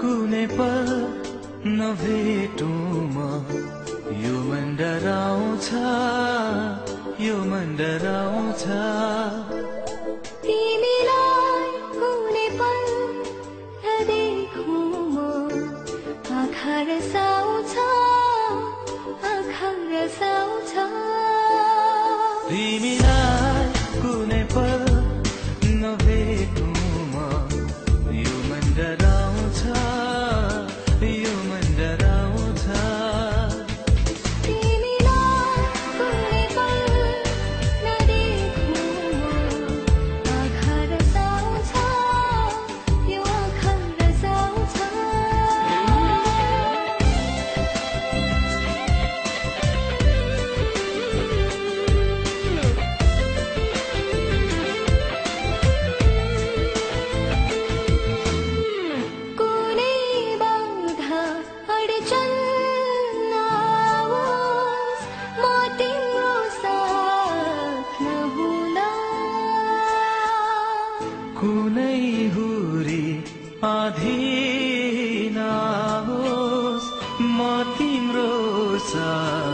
कुनै पल नभेटौँ म यो मन डराउँछ यो मन डराउँछ। तिमीलाई कुनै पल नदेखौँ म आँखा रसाउँछ आँखा रसाउँछ। तिमी कुनै हुरी आधी म तिम्रो साथ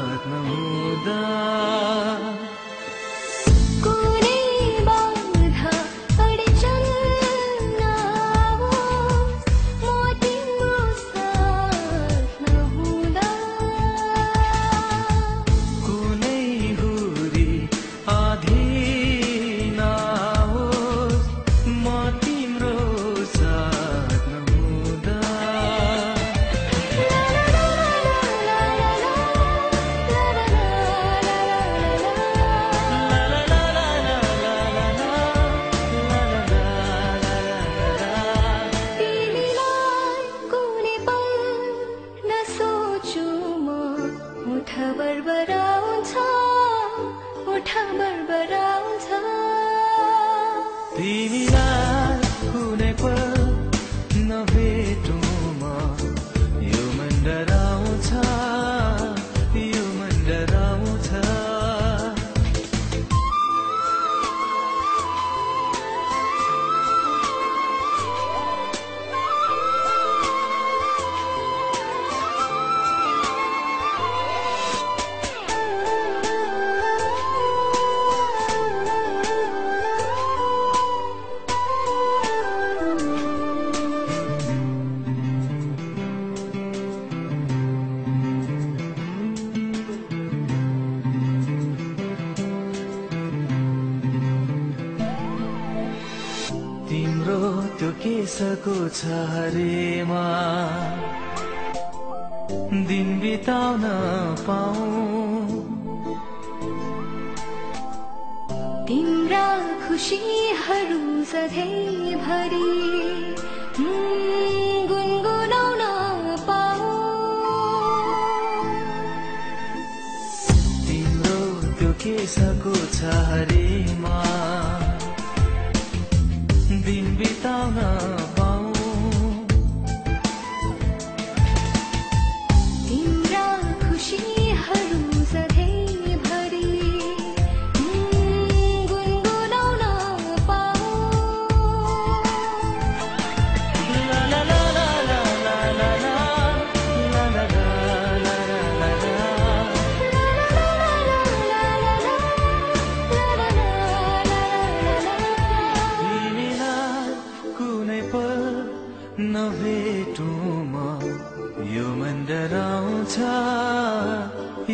केसको छ हरेमा। दिन बिताउन पाऊ। तिम्रा खुसीहरू सधैँभरि गुनगुनाउन पाऊ। तिम्रो त्यो केसको छ हरेमा। बिंबिता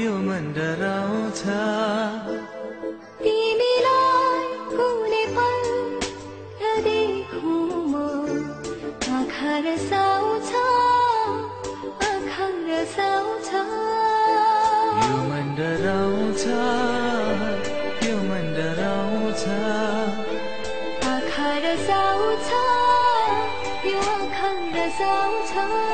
यो मन डराउँछ। तिमीलाई कुनै पल नदेखौँ म। आँखा रसाउँछ आँखा रसाउँछ। यो मन डराउँछ यो मन डराउँछ। आँखा रसाउँछ यो आँखा रसाउँछ।